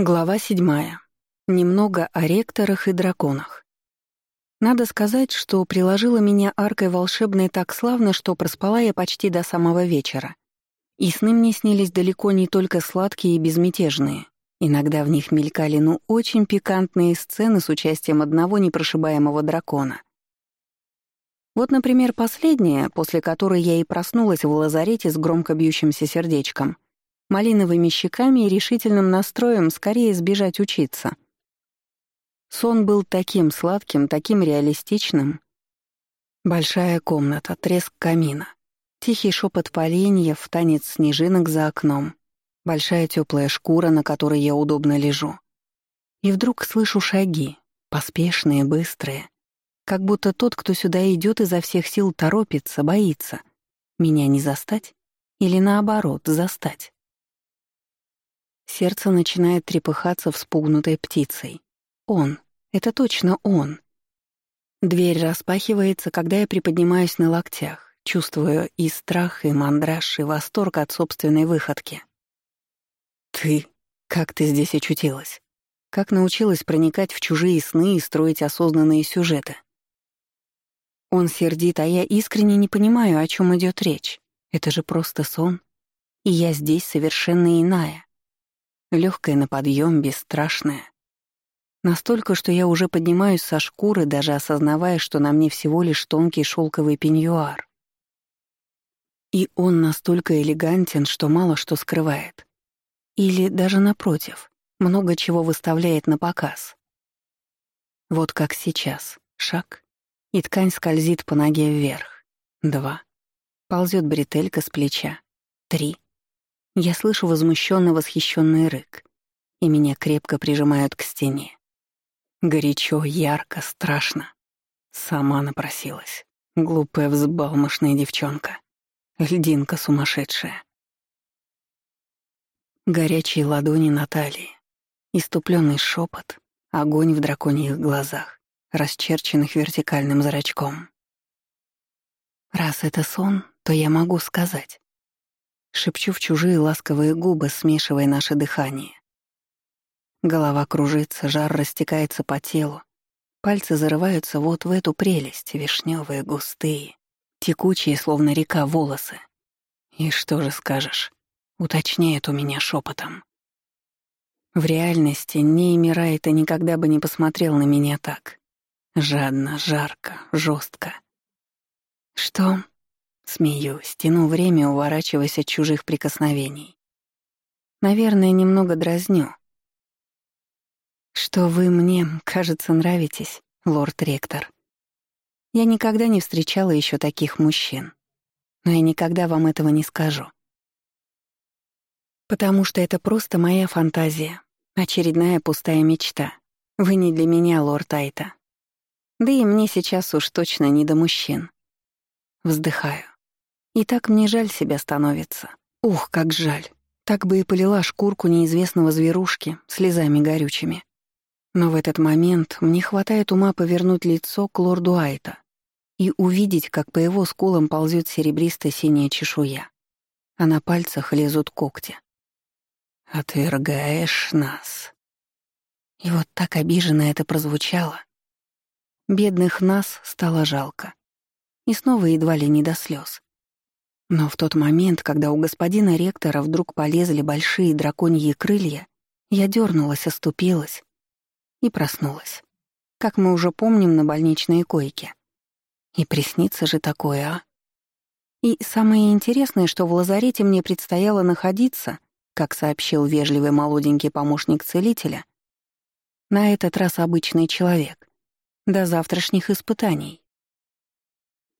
Глава седьмая. Немного о ректорах и драконах. Надо сказать, что приложила меня аркой волшебной так славно, что проспала я почти до самого вечера. И сны мне снились далеко не только сладкие и безмятежные. Иногда в них мелькали ну очень пикантные сцены с участием одного непрошибаемого дракона. Вот, например, последняя, после которой я и проснулась в лазарете с громко бьющимся сердечком — малиновыми щеками и решительным настроем скорее сбежать учиться. Сон был таким сладким, таким реалистичным. Большая комната, треск камина, тихий шепот поленьев, танец снежинок за окном, большая теплая шкура, на которой я удобно лежу. И вдруг слышу шаги, поспешные, быстрые, как будто тот, кто сюда идет, изо всех сил торопится, боится. Меня не застать? Или наоборот, застать? Сердце начинает трепыхаться вспугнутой птицей. Он. Это точно он. Дверь распахивается, когда я приподнимаюсь на локтях, чувствую и страх, и мандраж, и восторг от собственной выходки. «Ты? Как ты здесь очутилась? Как научилась проникать в чужие сны и строить осознанные сюжеты?» Он сердит, а я искренне не понимаю, о чем идет речь. Это же просто сон. И я здесь совершенно иная. Легкая на подъем, бесстрашная. Настолько, что я уже поднимаюсь со шкуры, даже осознавая, что на мне всего лишь тонкий шелковый пеньюар. И он настолько элегантен, что мало что скрывает. Или даже напротив, много чего выставляет на показ. Вот как сейчас. Шаг, и ткань скользит по ноге вверх. Два. Ползет бретелька с плеча. Три. Я слышу возмущенный восхищенный рык, и меня крепко прижимают к стене. Горячо, ярко, страшно. Сама напросилась. Глупая взбалмошная девчонка. Льдинка сумасшедшая. Горячие ладони Натальи. Иступленный шепот, огонь в драконьих глазах, расчерченных вертикальным зрачком. Раз это сон, то я могу сказать. Шепчу в чужие ласковые губы, смешивая наше дыхание. Голова кружится, жар растекается по телу. Пальцы зарываются вот в эту прелесть, вишневые, густые, текучие, словно река, волосы. «И что же скажешь?» — уточняет у меня шепотом. В реальности Нейми Райта никогда бы не посмотрел на меня так. Жадно, жарко, жестко. «Что?» Смеюсь, тяну время, уворачиваясь от чужих прикосновений. Наверное, немного дразню. Что вы мне, кажется, нравитесь, лорд-ректор. Я никогда не встречала еще таких мужчин. Но я никогда вам этого не скажу. Потому что это просто моя фантазия, очередная пустая мечта. Вы не для меня, лорд Айта. Да и мне сейчас уж точно не до мужчин. Вздыхаю. И так мне жаль себя становится. Ух, как жаль. Так бы и полила шкурку неизвестного зверушки слезами горючими. Но в этот момент мне хватает ума повернуть лицо к лорду Айта и увидеть, как по его скулам ползет серебристо-синяя чешуя, а на пальцах лезут когти. «Отвергаешь нас». И вот так обиженно это прозвучало. Бедных нас стало жалко. И снова едва ли не до слез. Но в тот момент, когда у господина ректора вдруг полезли большие драконьи крылья, я дернулась, оступилась и проснулась. Как мы уже помним на больничной койке. И приснится же такое, а? И самое интересное, что в лазарете мне предстояло находиться, как сообщил вежливый молоденький помощник целителя, на этот раз обычный человек, до завтрашних испытаний.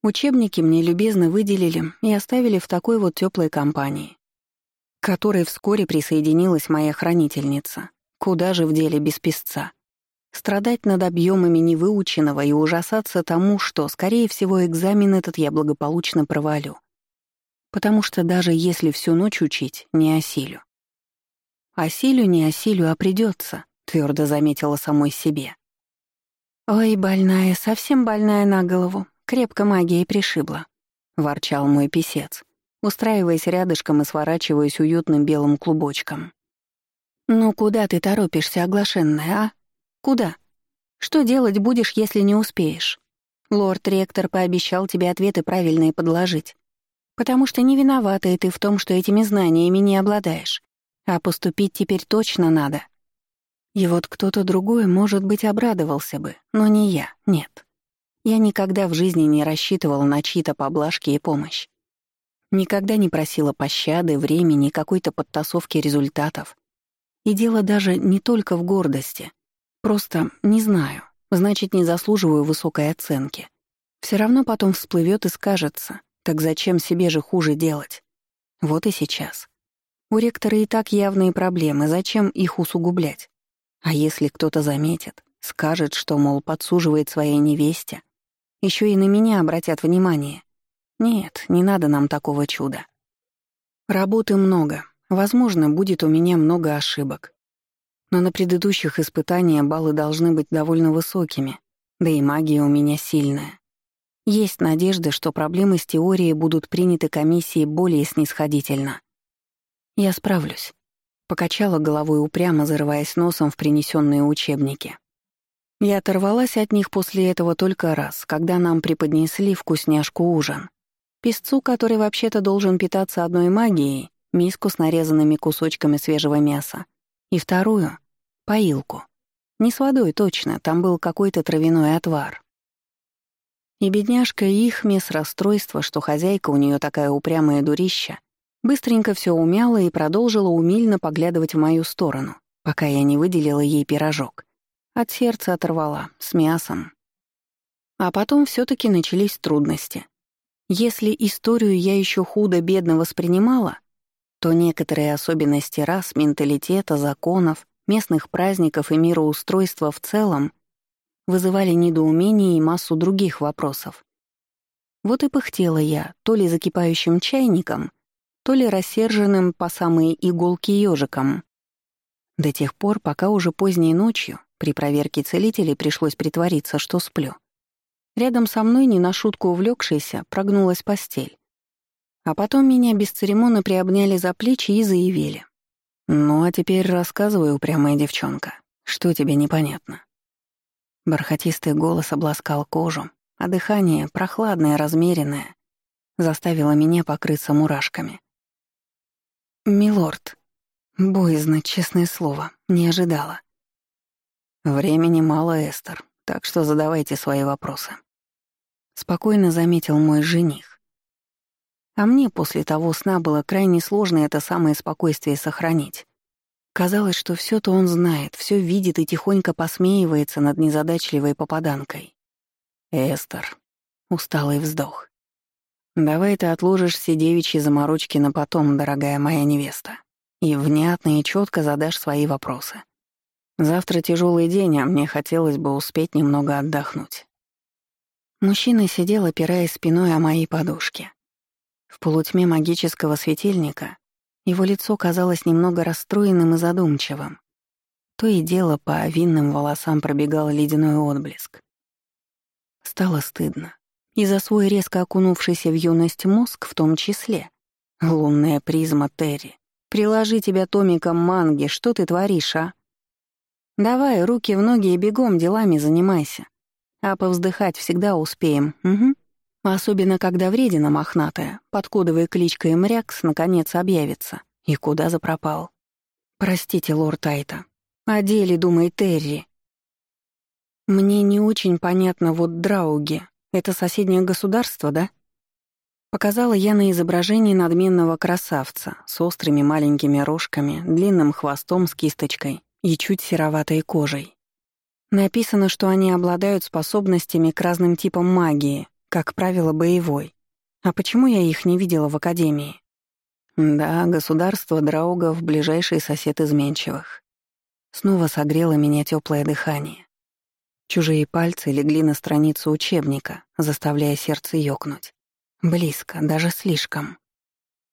Учебники мне любезно выделили и оставили в такой вот теплой компании, к которой вскоре присоединилась моя хранительница. Куда же в деле без песца? Страдать над объемами невыученного и ужасаться тому, что, скорее всего, экзамен этот я благополучно провалю. Потому что даже если всю ночь учить, не осилю. Осилю, не осилю, а придется, твердо заметила самой себе. Ой, больная, совсем больная на голову, Крепко магией пришибла, ворчал мой писец, устраиваясь рядышком и сворачиваясь уютным белым клубочком. «Ну куда ты торопишься, оглашенная, а? Куда? Что делать будешь, если не успеешь? Лорд-ректор пообещал тебе ответы правильные подложить. Потому что не виновата ты в том, что этими знаниями не обладаешь. А поступить теперь точно надо. И вот кто-то другой, может быть, обрадовался бы, но не я, нет. Я никогда в жизни не рассчитывала на чьи-то поблажки и помощь. Никогда не просила пощады, времени, какой-то подтасовки результатов. И дело даже не только в гордости. Просто не знаю, значит, не заслуживаю высокой оценки. Все равно потом всплывет и скажется, так зачем себе же хуже делать? Вот и сейчас. У ректора и так явные проблемы, зачем их усугублять? А если кто-то заметит, скажет, что, мол, подсуживает своей невесте, еще и на меня обратят внимание. Нет, не надо нам такого чуда. Работы много. Возможно, будет у меня много ошибок. Но на предыдущих испытаниях баллы должны быть довольно высокими, да и магия у меня сильная. Есть надежда, что проблемы с теорией будут приняты комиссией более снисходительно. Я справлюсь. Покачала головой упрямо, зарываясь носом в принесенные учебники. Я оторвалась от них после этого только раз, когда нам преподнесли вкусняшку ужин. Песцу, который вообще-то должен питаться одной магией, миску с нарезанными кусочками свежего мяса, и вторую — поилку. Не с водой точно, там был какой-то травяной отвар. И бедняжка Ихме с расстройства, что хозяйка у нее такая упрямая дурища, Быстренько все умяла и продолжила умильно поглядывать в мою сторону, пока я не выделила ей пирожок. От сердца оторвала, с мясом. А потом все таки начались трудности. Если историю я еще худо-бедно воспринимала, то некоторые особенности рас, менталитета, законов, местных праздников и мироустройства в целом вызывали недоумение и массу других вопросов. Вот и пыхтела я то ли закипающим чайником, то ли рассерженным по самые иголки ежиком. До тех пор, пока уже поздней ночью при проверке целителей пришлось притвориться, что сплю. Рядом со мной, не на шутку увлекшейся, прогнулась постель. А потом меня бесцеремонно приобняли за плечи и заявили. «Ну а теперь рассказывай, упрямая девчонка, что тебе непонятно?» Бархатистый голос обласкал кожу, а дыхание, прохладное, размеренное, заставило меня покрыться мурашками. «Милорд». Боязно, честное слово, не ожидала. «Времени мало, Эстер, так что задавайте свои вопросы». Спокойно заметил мой жених. А мне после того сна было крайне сложно это самое спокойствие сохранить. Казалось, что все то он знает, все видит и тихонько посмеивается над незадачливой попаданкой. «Эстер», — усталый вздох. «Давай ты отложишь все девичьи заморочки на потом, дорогая моя невеста, и внятно и четко задашь свои вопросы. Завтра тяжелый день, а мне хотелось бы успеть немного отдохнуть». Мужчина сидел, опираясь спиной о моей подушке. В полутьме магического светильника его лицо казалось немного расстроенным и задумчивым. То и дело по винным волосам пробегал ледяной отблеск. Стало стыдно. И за свой резко окунувшийся в юность мозг в том числе. Лунная призма Терри. Приложи тебя томиком манги, что ты творишь, а? Давай, руки в ноги и бегом делами занимайся. А повздыхать всегда успеем, угу. Особенно, когда вредина мохнатая, под кодовой кличкой Мрякс, наконец объявится. И куда запропал? Простите, лорд Айта. О деле думай Терри. Мне не очень понятно вот драуги, это соседнее государство, да? Показала я на изображении надменного красавца с острыми маленькими рожками, длинным хвостом с кисточкой и чуть сероватой кожей. Написано, что они обладают способностями к разным типам магии, как правило, боевой. А почему я их не видела в Академии? Да, государство Драугов — ближайший сосед изменчивых. Снова согрело меня теплое дыхание. Чужие пальцы легли на страницу учебника, заставляя сердце ёкнуть. Близко, даже слишком.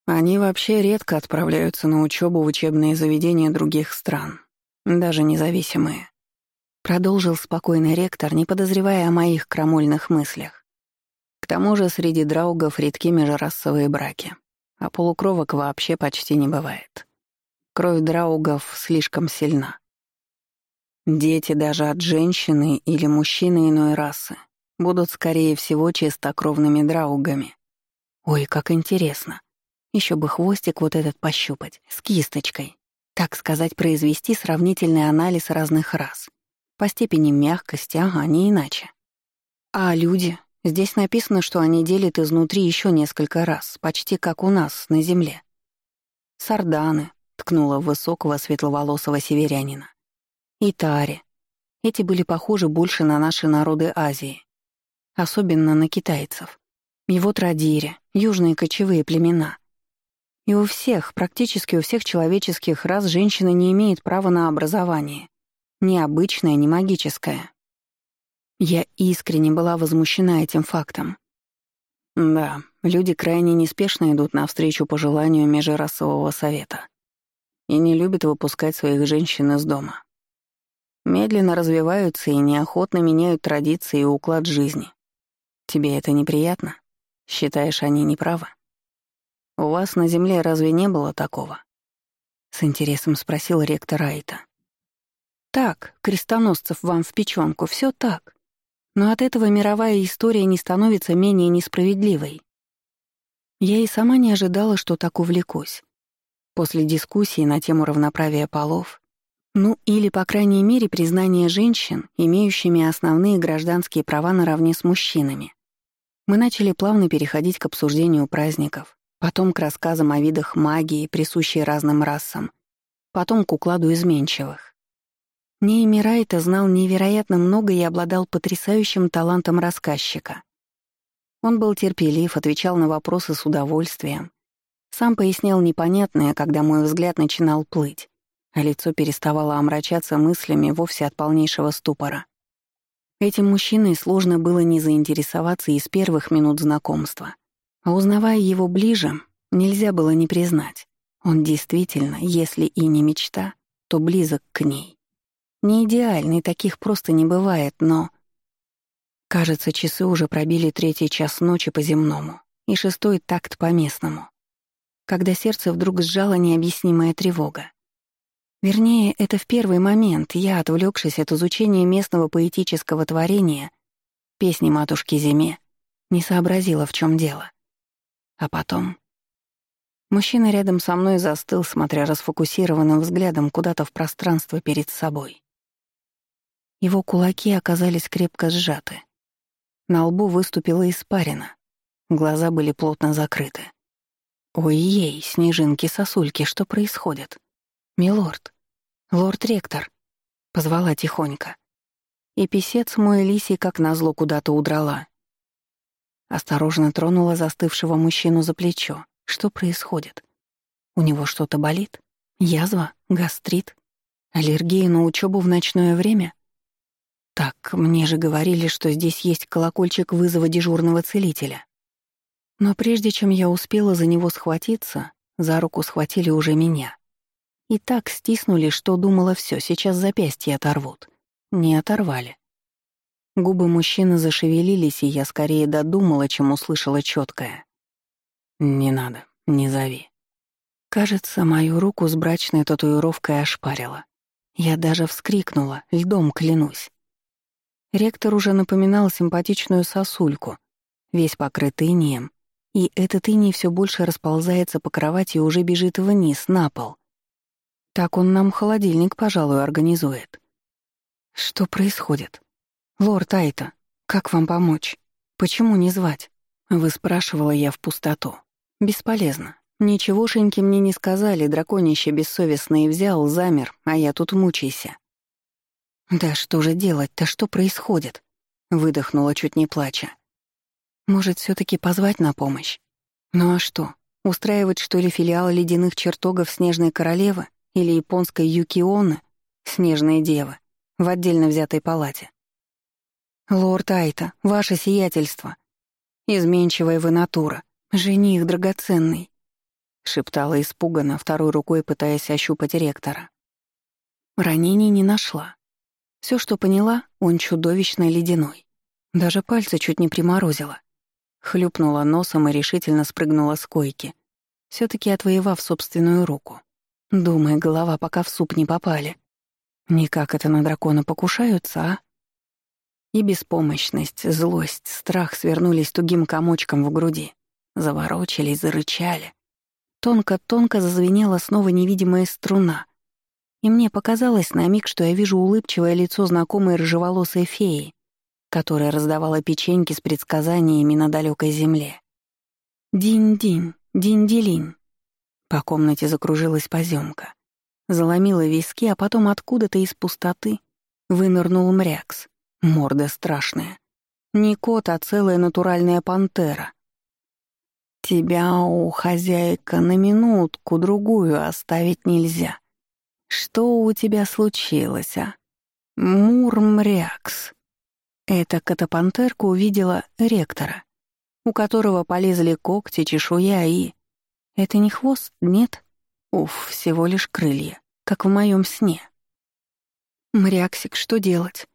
Они вообще редко отправляются на учебу в учебные заведения других стран, даже независимые. Продолжил спокойный ректор, не подозревая о моих крамольных мыслях. К тому же среди драугов редки межрасовые браки, а полукровок вообще почти не бывает. Кровь драугов слишком сильна. Дети даже от женщины или мужчины иной расы будут, скорее всего, чистокровными драугами. Ой, как интересно. Еще бы хвостик вот этот пощупать, с кисточкой. Так сказать, произвести сравнительный анализ разных рас. По степени мягкости, ага, не иначе. А люди? Здесь написано, что они делят изнутри еще несколько раз, почти как у нас, на Земле. Сарданы, ткнула высокого светловолосого северянина. И Тари. Эти были похожи больше на наши народы Азии. Особенно на китайцев. И вот Радири, южные кочевые племена. И у всех, практически у всех человеческих рас женщина не имеет права на образование. Ни обычное, ни магическое. Я искренне была возмущена этим фактом. Да, люди крайне неспешно идут навстречу пожеланию межрасового совета и не любят выпускать своих женщин из дома. Медленно развиваются и неохотно меняют традиции и уклад жизни. Тебе это неприятно? Считаешь, они неправы? У вас на Земле разве не было такого? С интересом спросил ректор Айта. Так, крестоносцев вам в печёнку, всё так. Но от этого мировая история не становится менее несправедливой. Я и сама не ожидала, что так увлекусь. После дискуссии на тему равноправия полов, ну или, по крайней мере, признания женщин, имеющими основные гражданские права наравне с мужчинами, мы начали плавно переходить к обсуждению праздников, потом к рассказам о видах магии, присущей разным расам, потом к укладу изменчивых. Нейми Райта знал невероятно много и обладал потрясающим талантом рассказчика. Он был терпелив, отвечал на вопросы с удовольствием. Сам пояснял непонятное, когда мой взгляд начинал плыть, а лицо переставало омрачаться мыслями вовсе от полнейшего ступора. Этим мужчиной сложно было не заинтересоваться из первых минут знакомства. А узнавая его ближе, нельзя было не признать. Он действительно, если и не мечта, то близок к ней. Не идеальный, таких просто не бывает, но... Кажется, часы уже пробили третий час ночи по земному и шестой такт по местному. Когда сердце вдруг сжало необъяснимая тревога. Вернее, это в первый момент я, отвлекшись от изучения местного поэтического творения, песни матушки Зиме, не сообразила, в чем дело. А потом... Мужчина рядом со мной застыл, смотря расфокусированным взглядом куда-то в пространство перед собой. Его кулаки оказались крепко сжаты. На лбу выступила испарина. Глаза были плотно закрыты. «Ой-ей, снежинки-сосульки, что происходит?» «Милорд, лорд-ректор», — позвала тихонько. И писец мой лисий как назло куда-то удрала. Осторожно тронула застывшего мужчину за плечо. Что происходит? У него что-то болит? Язва? Гастрит? Аллергия на учебу в ночное время? Так, мне же говорили, что здесь есть колокольчик вызова дежурного целителя. Но прежде чем я успела за него схватиться, за руку схватили уже меня. И так стиснули, что думала все, сейчас запястье оторвут. Не оторвали. Губы мужчины зашевелились, и я скорее додумала, чем услышала четкое. «Не надо, не зови». Кажется, мою руку с брачной татуировкой ошпарила. Я даже вскрикнула, льдом клянусь. Ректор уже напоминал симпатичную сосульку, весь покрыт инием, и этот иней все больше расползается по кровати и уже бежит вниз, на пол. Так он нам холодильник, пожалуй, организует. Что происходит? Лорд Айта, как вам помочь? Почему не звать? Вы спрашивала я в пустоту. Бесполезно. Ничегошеньки мне не сказали, драконище бессовестно и взял, замер, а я тут мучайся. «Да что же делать-то, что происходит?» — выдохнула, чуть не плача. «Может, все таки позвать на помощь? Ну а что, устраивать, что ли, филиал ледяных чертогов Снежной Королевы или японской Юкионы, Снежные Девы, в отдельно взятой палате?» «Лорд Айта, ваше сиятельство. Изменчивая вы натура, жених драгоценный», — шептала испуганно, второй рукой пытаясь ощупать ректора. Ранений не нашла. Все, что поняла, он чудовищно ледяной. Даже пальцы чуть не приморозила. Хлюпнула носом и решительно спрыгнула с койки, все таки отвоевав собственную руку. Думай, голова, пока в суп не попали. Никак это на дракона покушаются, а? И беспомощность, злость, страх свернулись тугим комочком в груди. Заворочились, зарычали. Тонко-тонко зазвенела снова невидимая струна. И мне показалось на миг, что я вижу улыбчивое лицо знакомой рыжеволосой феи, которая раздавала печеньки с предсказаниями на далекой земле. Динь-динь, динь-делинь. По комнате закружилась поземка. Заломила виски, а потом откуда-то из пустоты вынырнул мрякс. Морда страшная. Не кот, а целая натуральная пантера. Тебя, у хозяйка, на минутку-другую оставить нельзя. Что у тебя случилось, а? Мурмрякс. Эта котопантерка увидела ректора, у которого полезли когти, чешуя и... Это не хвост, нет? Уф, всего лишь крылья, как в моем сне. Мряксик, что делать?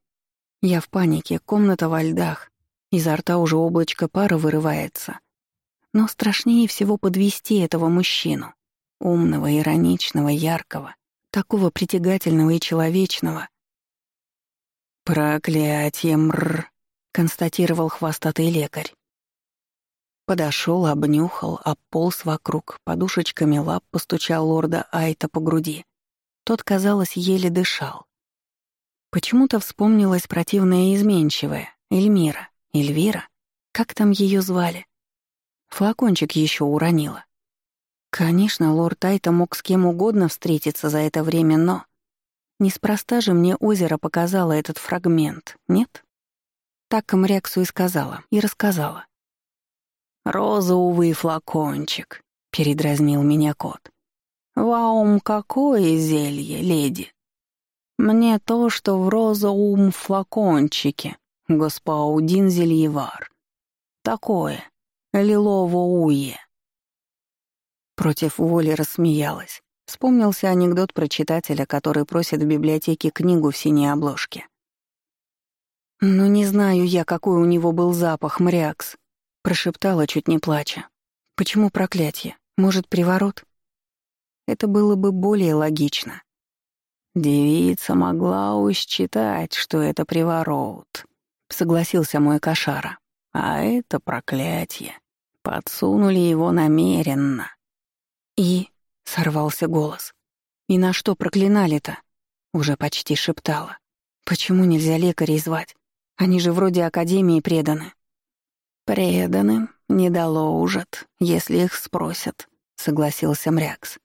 Я в панике, комната во льдах, изо рта уже облачко пара вырывается — но страшнее всего подвести этого мужчину. Умного, ироничного, яркого, такого притягательного и человечного. «Проклятие, мрр!» — констатировал хвостатый лекарь. Подошел, обнюхал, ополз вокруг, подушечками лап постучал лорда Айта по груди. Тот, казалось, еле дышал. Почему-то вспомнилась противная изменчивая, Эльмира, Эльвира, как там ее звали? Флакончик еще уронила. Конечно, лорд Тайта мог с кем угодно встретиться за это время, но... Неспроста же мне озеро показало этот фрагмент, нет? Так Камряксу и сказала, и рассказала. «Розовый флакончик», — передразнил меня кот. «Ваум, какое зелье, леди! Мне то, что в розовом флакончике, господин Зельевар. Такое, Лилово-Уе. Против воли рассмеялась. Вспомнился анекдот про читателя, который просит в библиотеке книгу в синей обложке. «Ну не знаю я, какой у него был запах, мрякс», — прошептала, чуть не плача. «Почему проклятие? Может, приворот?» Это было бы более логично. «Девица могла усчитать, что это приворот», — согласился мой кошара. «А это проклятие. Подсунули его намеренно. И... — сорвался голос. «И на что проклинали-то?» — уже почти шептала. «Почему нельзя лекарей звать? Они же вроде Академии преданы». «Преданы, не доложат, если их спросят», — согласился Мрякс.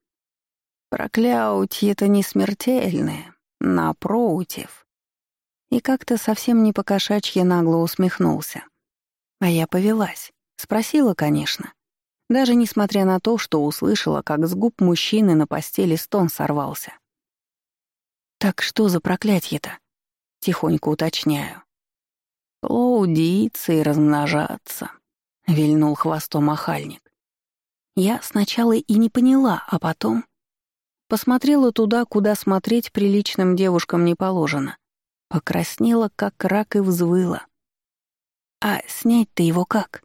«Проклятие-то не смертельное, напротив». И как-то совсем не по-кошачьи нагло усмехнулся. А я повелась. Спросила, конечно. Даже несмотря на то, что услышала, как с губ мужчины на постели стон сорвался. «Так что за проклятье-то?» — тихонько уточняю. «Плодиться и размножаться», — вильнул хвостом охальник. Я сначала и не поняла, а потом... Посмотрела туда, куда смотреть приличным девушкам не положено. Покраснела, как рак, и взвыла. «А снять-то его как?»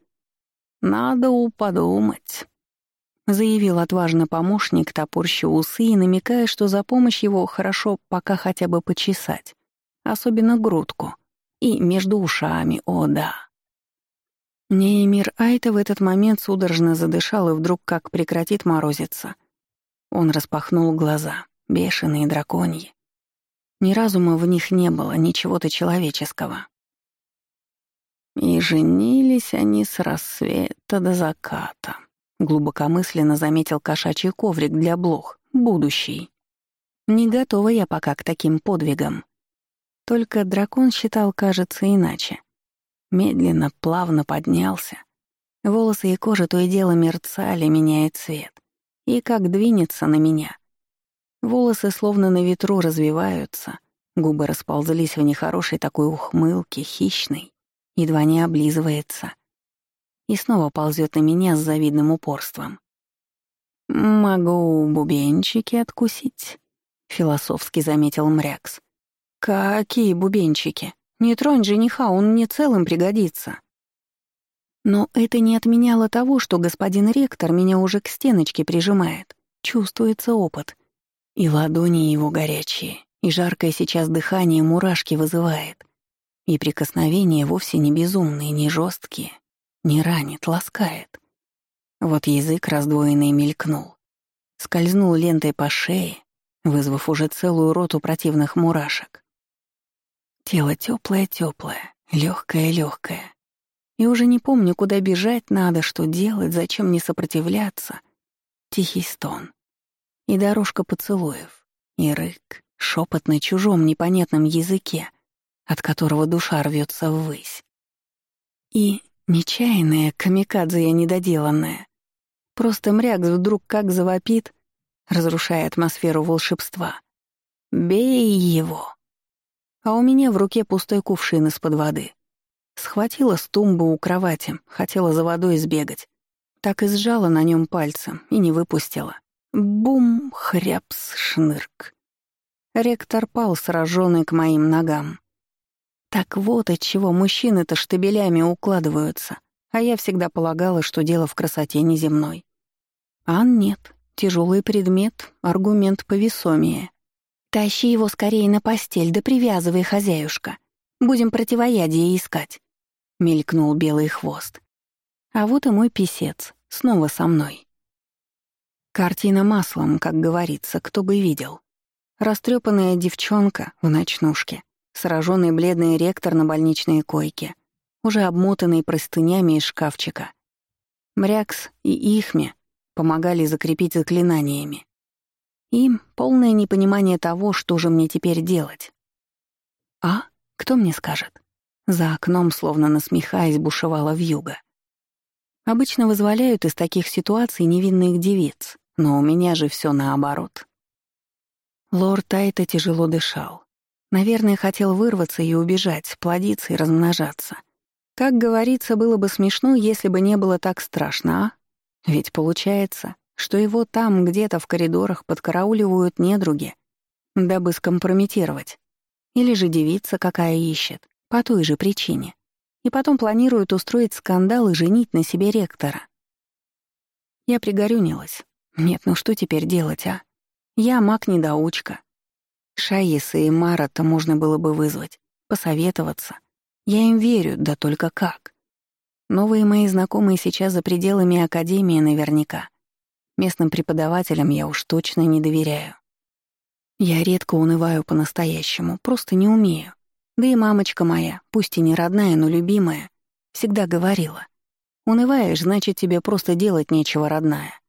«Надо подумать», — заявил отважно помощник, топорща усы и намекая, что за помощь его хорошо пока хотя бы почесать, особенно грудку, и между ушами, о да. Неймир Айта в этот момент судорожно задышал и вдруг как прекратит морозиться. Он распахнул глаза, бешеные драконьи. Ни разума в них не было, ничего-то человеческого. И женились они с рассвета до заката. Глубокомысленно заметил кошачий коврик для блох, будущий. Не готова я пока к таким подвигам. Только дракон считал, кажется, иначе. Медленно, плавно поднялся. Волосы и кожа то и дело мерцали, меняя цвет. И как двинется на меня. Волосы словно на ветру развиваются, губы расползлись в нехорошей такой ухмылке, хищной едва не облизывается. И снова ползет на меня с завидным упорством. «Могу бубенчики откусить», — философски заметил Мрякс. «Какие бубенчики? Не тронь жениха, он мне целым пригодится». Но это не отменяло того, что господин ректор меня уже к стеночке прижимает. Чувствуется опыт. И ладони его горячие, и жаркое сейчас дыхание мурашки вызывает. И прикосновения вовсе не безумные, не жесткие, не ранит, ласкает. Вот язык раздвоенный мелькнул. Скользнул лентой по шее, вызвав уже целую роту противных мурашек. Тело теплое-теплое, легкое-легкое. И уже не помню, куда бежать надо, что делать, зачем не сопротивляться. Тихий стон. И дорожка поцелуев. И рык, шепот на чужом непонятном языке, от которого душа рвется ввысь. И нечаянная камикадзе я недоделанная. Просто мрякс вдруг как завопит, разрушая атмосферу волшебства. «Бей его!» А у меня в руке пустой кувшин из-под воды. Схватила с тумбы у кровати, хотела за водой сбегать. Так и сжала на нем пальцем и не выпустила. Бум, хряпс, шнырк. Ректор пал, сраженный к моим ногам. Так вот от чего мужчины-то штабелями укладываются, а я всегда полагала, что дело в красоте неземной. А нет, тяжелый предмет — аргумент повесомее. «Тащи его скорее на постель, да привязывай, хозяюшка. Будем противоядие искать», — мелькнул белый хвост. А вот и мой писец, снова со мной. Картина маслом, как говорится, кто бы видел. Растрепанная девчонка в ночнушке, сраженный бледный ректор на больничной койке, уже обмотанный простынями из шкафчика. Мрякс и Ихме помогали закрепить заклинаниями. И полное непонимание того, что же мне теперь делать. А? Кто мне скажет? За окном, словно насмехаясь, бушевала вьюга. Обычно вызволяют из таких ситуаций невинных девиц, но у меня же все наоборот. Лорд Тайта тяжело дышал. Наверное, хотел вырваться и убежать, плодиться и размножаться. Как говорится, было бы смешно, если бы не было так страшно, а? Ведь получается, что его там где-то в коридорах подкарауливают недруги, дабы скомпрометировать. Или же девица какая ищет, по той же причине. И потом планирует устроить скандал и женить на себе ректора. Я пригорюнилась. Нет, ну что теперь делать, а? Я маг-недоучка. Шаиса и Мара-то можно было бы вызвать, посоветоваться. Я им верю, да только как. Новые мои знакомые сейчас за пределами Академии наверняка. Местным преподавателям я уж точно не доверяю. Я редко унываю по-настоящему, просто не умею. Да и мамочка моя, пусть и не родная, но любимая, всегда говорила. Унываешь, значит, тебе просто делать нечего, родная.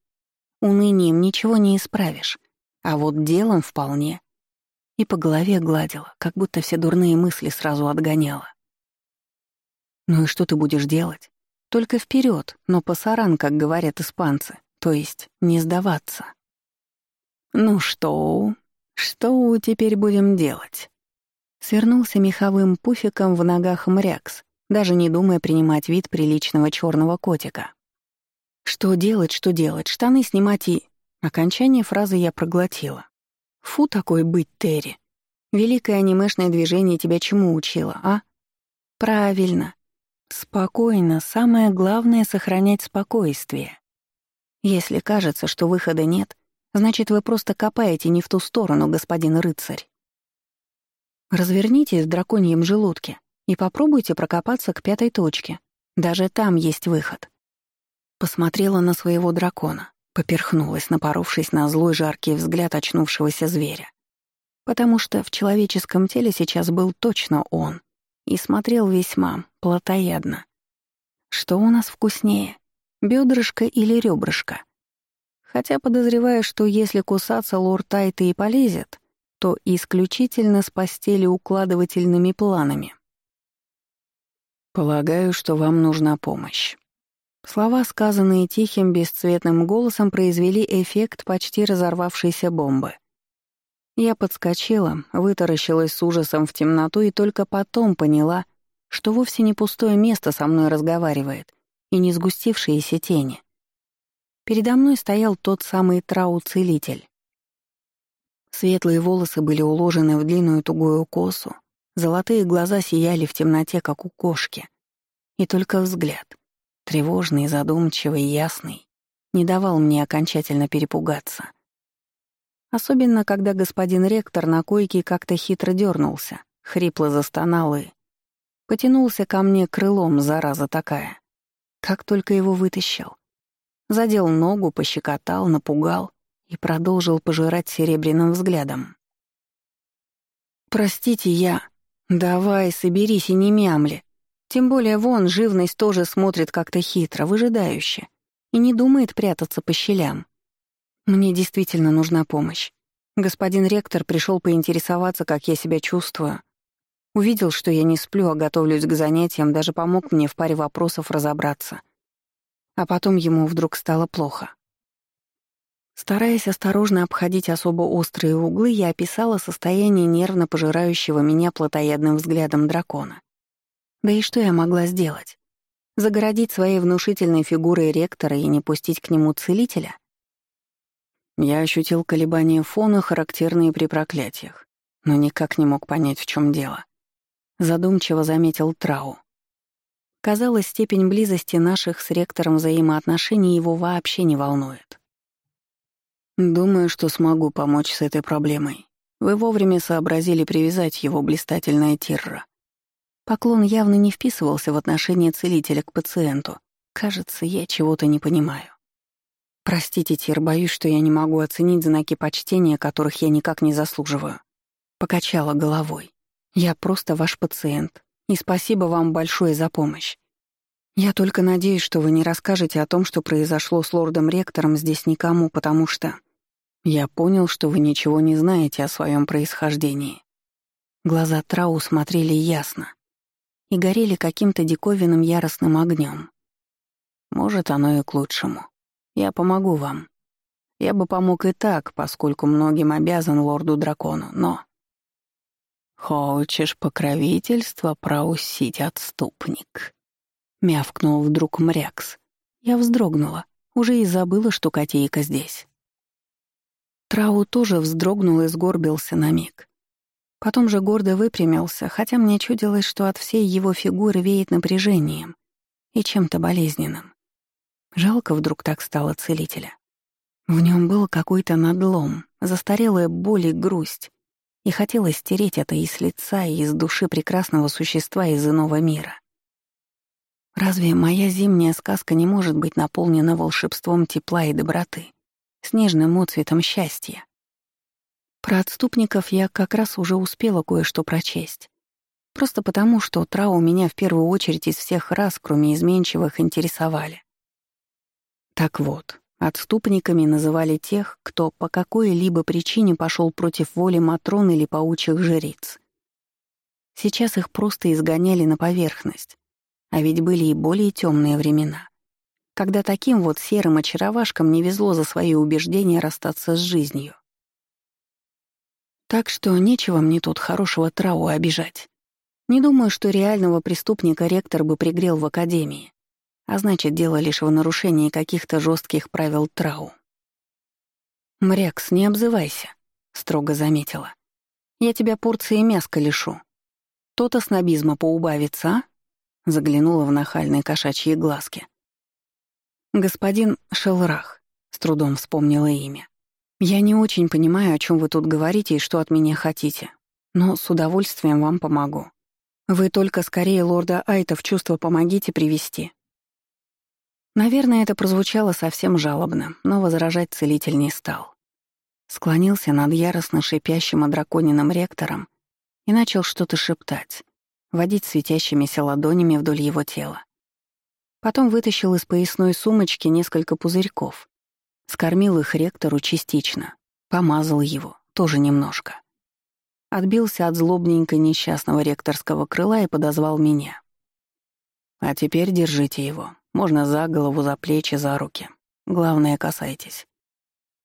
Унынием ничего не исправишь, а вот делом вполне. И по голове гладила, как будто все дурные мысли сразу отгоняла. Ну и что ты будешь делать? Только вперед, но пасаран, как говорят испанцы, то есть не сдаваться. Ну что, что теперь будем делать? Свернулся меховым пуфиком в ногах мрякс, даже не думая принимать вид приличного черного котика. Что делать, что делать, штаны снимать и... Окончание фразы я проглотила. Фу такой быть, Терри. Великое анимешное движение тебя чему учило, а? Правильно. Спокойно, самое главное — сохранять спокойствие. Если кажется, что выхода нет, значит, вы просто копаете не в ту сторону, господин рыцарь. Развернитесь в драконьем желудке и попробуйте прокопаться к пятой точке. Даже там есть выход. Посмотрела на своего дракона, поперхнулась, напоровшись на злой жаркий взгляд очнувшегося зверя. Потому что в человеческом теле сейчас был точно он и смотрел весьма плотоядно. Что у нас вкуснее, бедрышко или ребрышко? Хотя подозреваю, что если кусаться лорд Тайта и полезет, то исключительно с постели укладывательными планами. «Полагаю, что вам нужна помощь». Слова, сказанные тихим, бесцветным голосом, произвели эффект почти разорвавшейся бомбы. Я подскочила, вытаращилась с ужасом в темноту и только потом поняла, что вовсе не пустое место со мной разговаривает и не сгустившиеся тени. Передо мной стоял тот самый трау-целитель. Светлые волосы были уложены в длинную тугую косу, золотые глаза сияли в темноте, как у кошки. И только взгляд, тревожный, задумчивый, ясный, не давал мне окончательно перепугаться. Особенно, когда господин ректор на койке как-то хитро дернулся, хрипло застонал и... Потянулся ко мне крылом, зараза такая. Как только его вытащил. Задел ногу, пощекотал, напугал и продолжил пожирать серебряным взглядом. «Простите, я...» «Давай, соберись и не мямли. Тем более вон живность тоже смотрит как-то хитро, выжидающе, и не думает прятаться по щелям. Мне действительно нужна помощь. Господин ректор пришел поинтересоваться, как я себя чувствую. Увидел, что я не сплю, а готовлюсь к занятиям, даже помог мне в паре вопросов разобраться. А потом ему вдруг стало плохо. Стараясь осторожно обходить особо острые углы, я описала состояние нервно пожирающего меня плотоядным взглядом дракона. Да и что я могла сделать? Загородить своей внушительной фигурой ректора и не пустить к нему целителя? Я ощутил колебания фона, характерные при проклятиях, но никак не мог понять, в чем дело. Задумчиво заметил Трау. Казалось, степень близости наших с ректором взаимоотношений его вообще не волнует. Думаю, что смогу помочь с этой проблемой. Вы вовремя сообразили привязать его блистательная тирра. Поклон явно не вписывался в отношение целителя к пациенту. Кажется, я чего-то не понимаю. Простите, Тир, боюсь, что я не могу оценить знаки почтения, которых я никак не заслуживаю. Покачала головой. Я просто ваш пациент. И спасибо вам большое за помощь. Я только надеюсь, что вы не расскажете о том, что произошло с лордом-ректором здесь никому, потому что... Я понял, что вы ничего не знаете о своем происхождении. Глаза Трау смотрели ясно и горели каким-то диковинным яростным огнем. Может, оно и к лучшему. Я помогу вам. Я бы помог и так, поскольку многим обязан лорду-дракону, но... «Хочешь покровительство проусить, отступник?» Мявкнул вдруг мрякс. Я вздрогнула, уже и забыла, что котейка здесь. Трау тоже вздрогнул и сгорбился на миг. Потом же гордо выпрямился, хотя мне чудилось, что от всей его фигуры веет напряжением и чем-то болезненным. Жалко вдруг так стало целителя. В нем был какой-то надлом, застарелая боль и грусть, и хотелось стереть это из лица и из души прекрасного существа из иного мира. Разве моя зимняя сказка не может быть наполнена волшебством тепла и доброты, снежным отцветом счастья? Про отступников я как раз уже успела кое-что прочесть. Просто потому, что трау меня в первую очередь из всех раз, кроме изменчивых, интересовали. Так вот, отступниками называли тех, кто по какой-либо причине пошел против воли Матрон или паучих жриц. Сейчас их просто изгоняли на поверхность, а ведь были и более темные времена, когда таким вот серым очаровашкам не везло за свои убеждения расстаться с жизнью. Так что нечего мне тут хорошего трау обижать. Не думаю, что реального преступника ректор бы пригрел в академии, а значит, дело лишь в нарушении каких-то жестких правил трау. «Мрякс, не обзывайся», — строго заметила. «Я тебя порцией мяска лишу. То-то снобизма поубавится, а?» Заглянула в нахальные кошачьи глазки. «Господин Шелрах», — с трудом вспомнила имя. «Я не очень понимаю, о чем вы тут говорите и что от меня хотите, но с удовольствием вам помогу. Вы только скорее лорда Айта в чувство помогите привести». Наверное, это прозвучало совсем жалобно, но возражать целитель не стал. Склонился над яростно шипящим о ректором и начал что-то шептать водить светящимися ладонями вдоль его тела. Потом вытащил из поясной сумочки несколько пузырьков. Скормил их ректору частично. Помазал его, тоже немножко. Отбился от злобненько несчастного ректорского крыла и подозвал меня. «А теперь держите его. Можно за голову, за плечи, за руки. Главное, касайтесь.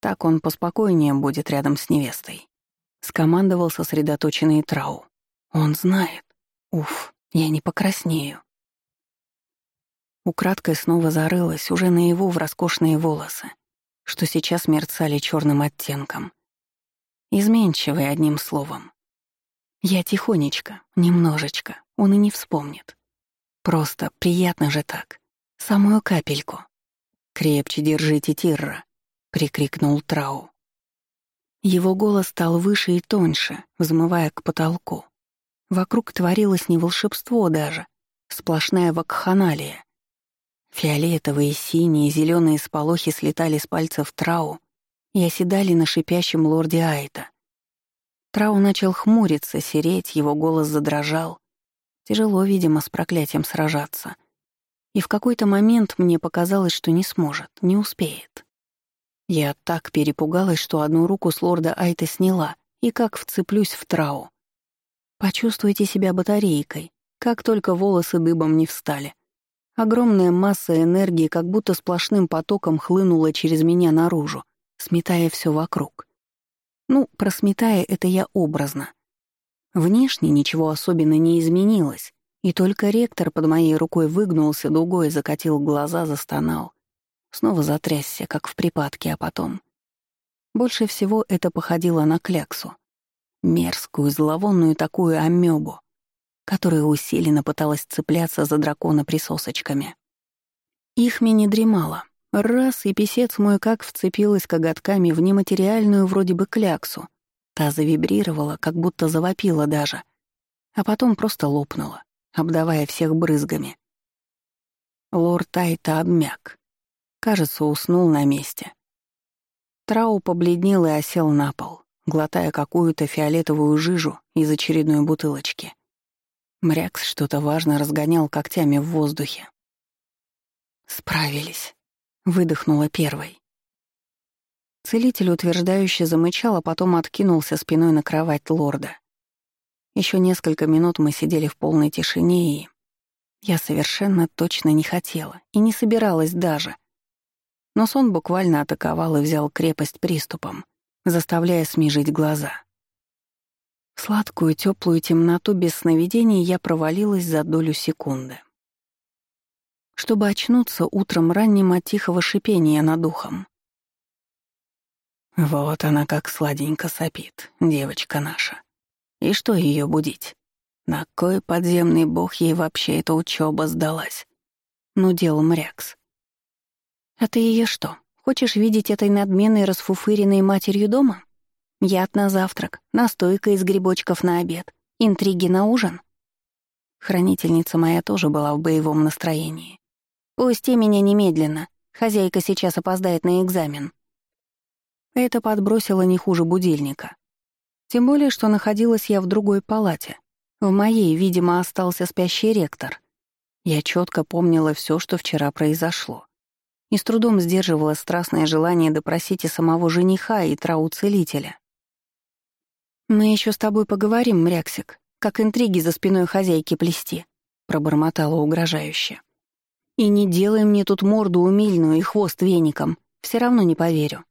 Так он поспокойнее будет рядом с невестой». Скомандовал сосредоточенный Трау. «Он знает. Уф, я не покраснею. Украдкой снова зарылась уже наяву в роскошные волосы, что сейчас мерцали черным оттенком. Изменчивый одним словом. Я тихонечко, немножечко, он и не вспомнит. Просто приятно же так. Самую капельку. «Крепче держите Тирра», — прикрикнул Трау. Его голос стал выше и тоньше, взмывая к потолку. Вокруг творилось не волшебство даже, сплошная вакханалия. Фиолетовые, синие, зеленые сполохи слетали с пальцев Трау и оседали на шипящем лорде Айта. Трау начал хмуриться, сереть, его голос задрожал. Тяжело, видимо, с проклятием сражаться. И в какой-то момент мне показалось, что не сможет, не успеет. Я так перепугалась, что одну руку с лорда Айта сняла и как вцеплюсь в Трау. Почувствуйте себя батарейкой, как только волосы дыбом не встали. Огромная масса энергии как будто сплошным потоком хлынула через меня наружу, сметая все вокруг. Ну, просметая это я образно. Внешне ничего особенно не изменилось, и только ректор под моей рукой выгнулся дугой, закатил глаза, застонал. Снова затрясся, как в припадке, а потом... Больше всего это походило на кляксу. Мерзкую, зловонную такую амебу, которая усиленно пыталась цепляться за дракона присосочками. Ихми не дремала. Раз, и писец мой как вцепилась коготками в нематериальную вроде бы кляксу. Та завибрировала, как будто завопила даже. А потом просто лопнула, обдавая всех брызгами. Лорд Тайта обмяк. Кажется, уснул на месте. Трау побледнел и осел на пол, глотая какую-то фиолетовую жижу из очередной бутылочки. Мрякс что-то важно разгонял когтями в воздухе. «Справились», — выдохнула первой. Целитель утверждающе замычал, а потом откинулся спиной на кровать лорда. Еще несколько минут мы сидели в полной тишине, и... Я совершенно точно не хотела и не собиралась даже. Но сон буквально атаковал и взял крепость приступом, заставляя смежить глаза. В сладкую, теплую темноту без сновидений я провалилась за долю секунды. Чтобы очнуться утром ранним от тихого шипения над ухом. Вот она как сладенько сопит, девочка наша. И что ее будить? На кой подземный бог ей вообще эта учеба сдалась? Ну, дел мрякс. А ты ее что, хочешь видеть этой надменной расфуфыренной матерью дома? Яд на завтрак, настойка из грибочков на обед, интриги на ужин. Хранительница моя тоже была в боевом настроении. «Пусти меня немедленно. Хозяйка сейчас опоздает на экзамен». Это подбросило не хуже будильника. Тем более, что находилась я в другой палате. В моей, видимо, остался спящий ректор. Я четко помнила все, что вчера произошло. И с трудом сдерживала страстное желание допросить и самого жениха, и трау-целителя. «Мы еще с тобой поговорим, Мряксик, как интриги за спиной хозяйки плести», — пробормотала угрожающе. «И не делай мне тут морду умильную и хвост веником, все равно не поверю».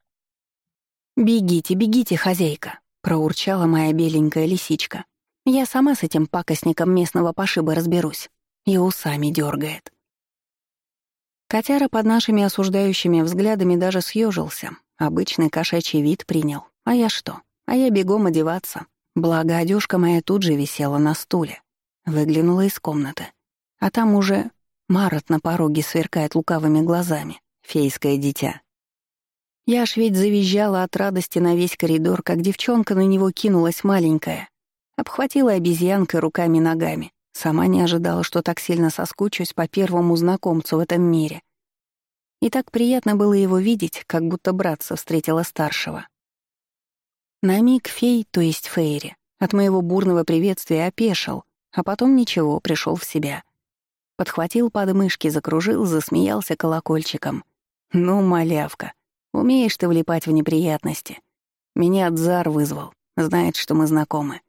«Бегите, бегите, хозяйка», — проурчала моя беленькая лисичка. «Я сама с этим пакостником местного пошиба разберусь». И усами дергает. Котяра под нашими осуждающими взглядами даже съежился, обычный кошачий вид принял. А я что? А я бегом одеваться. Благо, одежка моя тут же висела на стуле. Выглянула из комнаты. А там уже Марот на пороге сверкает лукавыми глазами. Фейское дитя. Я аж ведь завизжала от радости на весь коридор, как девчонка на него кинулась маленькая. Обхватила обезьянкой руками-ногами. Сама не ожидала, что так сильно соскучусь по первому знакомцу в этом мире. И так приятно было его видеть, как будто братца встретила старшего. На миг фей, то есть Фейри, от моего бурного приветствия опешил, а потом ничего, пришел в себя. Подхватил подмышки, закружил, засмеялся колокольчиком. «Ну, малявка, умеешь ты влипать в неприятности. Меня Дзар вызвал, знает, что мы знакомы.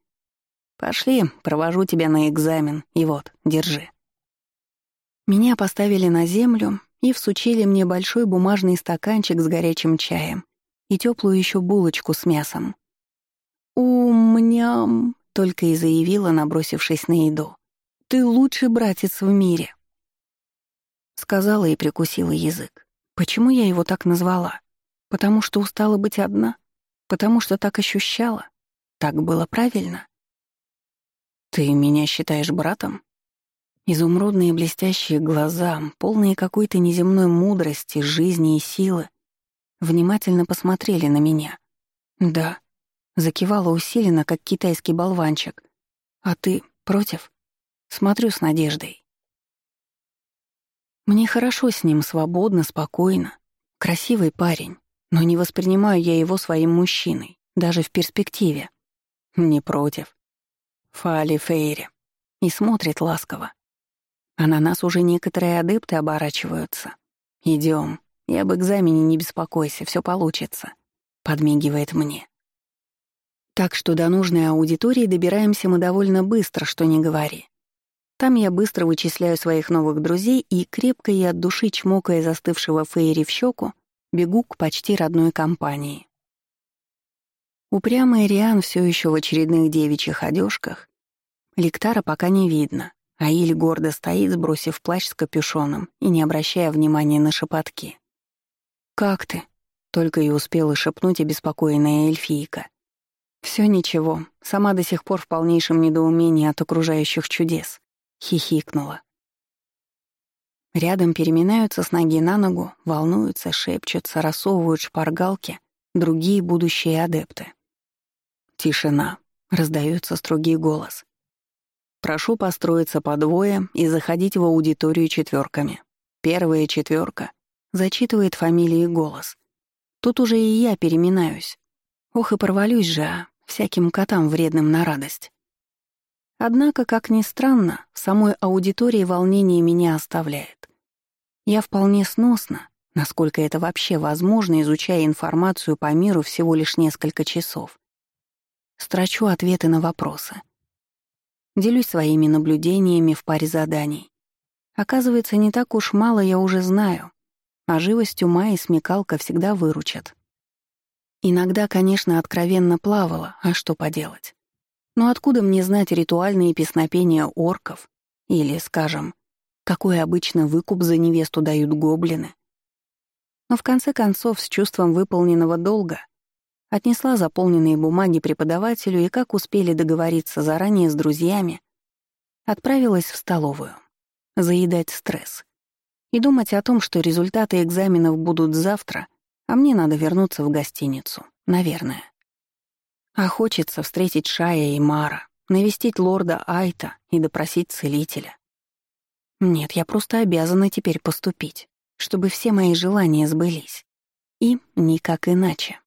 Пошли, провожу тебя на экзамен, и вот, держи». Меня поставили на землю и всучили мне большой бумажный стаканчик с горячим чаем и теплую еще булочку с мясом. «Умням!» — только и заявила, набросившись на еду. «Ты лучший братец в мире!» Сказала и прикусила язык. Почему я его так назвала? Потому что устала быть одна? Потому что так ощущала? Так было правильно? «Ты меня считаешь братом?» Изумрудные блестящие глаза, полные какой-то неземной мудрости, жизни и силы, внимательно посмотрели на меня. «Да», Закивала усиленно, как китайский болванчик. «А ты против?» Смотрю с надеждой. Мне хорошо с ним, свободно, спокойно. Красивый парень, но не воспринимаю я его своим мужчиной, даже в перспективе. Не против. Фали Фейри. И смотрит ласково. А на нас уже некоторые адепты оборачиваются. Идем. Я об экзамене не беспокойся, все получится. Подмигивает мне. Так что до нужной аудитории добираемся мы довольно быстро, что не говори. Там я быстро вычисляю своих новых друзей и, крепко и от души чмокая застывшего Фейри в щеку, бегу к почти родной компании. Упрямый Риан все еще в очередных девичьих одежках. Лектара пока не видно, а Иль гордо стоит, сбросив плащ с капюшоном и не обращая внимания на шепотки. «Как ты?» — только и успела шепнуть обеспокоенная эльфийка. Все ничего, сама до сих пор в полнейшем недоумении от окружающих чудес. Хихикнула. Рядом переминаются с ноги на ногу, волнуются, шепчутся, рассовывают шпаргалки другие будущие адепты. Тишина. Раздается строгий голос. Прошу построиться по двое и заходить в аудиторию четверками. Первая четверка зачитывает фамилии и голос. Тут уже и я переминаюсь. Ох и провалюсь же, а, всяким котам вредным на радость. Однако, как ни странно, в самой аудитории волнение меня оставляет. Я вполне сносно, насколько это вообще возможно, изучая информацию по миру всего лишь несколько часов. Строчу ответы на вопросы. Делюсь своими наблюдениями в паре заданий. Оказывается, не так уж мало я уже знаю, а живость ума и смекалка всегда выручат. Иногда, конечно, откровенно плавала, а что поделать. Но откуда мне знать ритуальные песнопения орков? Или, скажем, какой обычно выкуп за невесту дают гоблины? Но в конце концов, с чувством выполненного долга, отнесла заполненные бумаги преподавателю и, как успели договориться заранее с друзьями, отправилась в столовую. Заедать стресс. И думать о том, что результаты экзаменов будут завтра, а мне надо вернуться в гостиницу. Наверное. А хочется встретить Шая и Мара, навестить лорда Айта и допросить целителя. Нет, я просто обязана теперь поступить, чтобы все мои желания сбылись. И никак иначе.